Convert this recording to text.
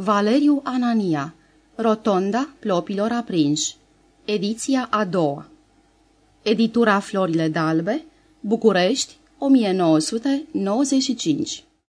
Valeriu Anania Rotonda plopilor aprinși Ediția a doua. Editura Florile d'Albe București 1995